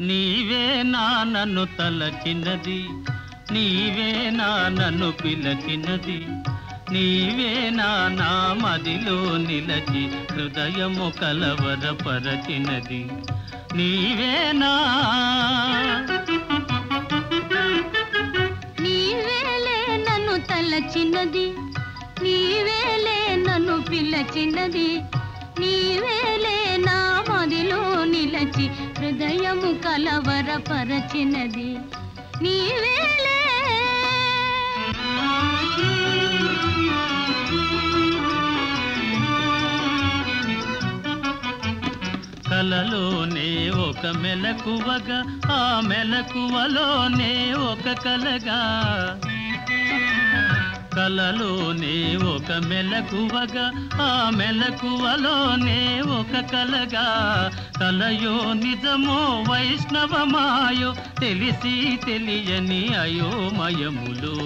నీవే నా నన్ను తలచినది నీవే నా నన్ను పిలచినది నీవే నా నా మదిలో నిలచి హృదయము కలవరపరచినది. నీవేనా నీవేలే నన్ను తలచినది నీవేలే నన్ను పిలచినది నీవేలే నా మదిలో నిలచి హృదయము కలవరపరచినది నీవేలే కలలోనే ఒక మెలకువగా ఆ మెలకువలోనే ఒక కలగా. కలలోనే ఒక మెలకువగా ఆ మెలకువలోనే ఒక కలగా. కలయో నిజమో వైష్ణవమాయో తెలిసి తెలియని అయోమయములు.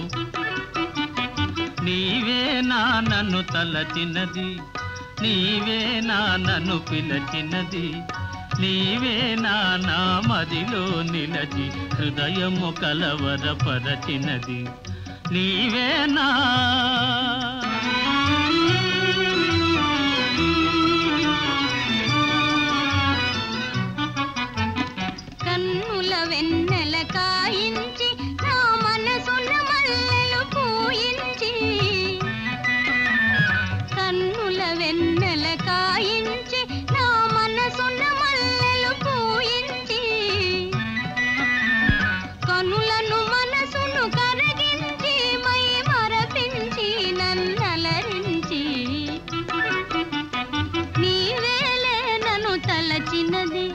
నీవే నా నన్ను తలచినది నీవే నా నన్ను పిలచినది. నీవే నా నా మదిలో నిలచి హృదయము కలవరపరచినది. నీవేనా కన్నుల వెన్నెల కాయించి తలచినది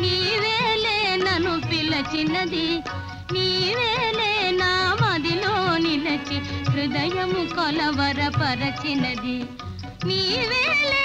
నీవేలే నన్ను పిలచినది. నీవేలే నా మదిలో నిలచి హృదయము కొలవరపరచినది. నీవేలే నీవేలే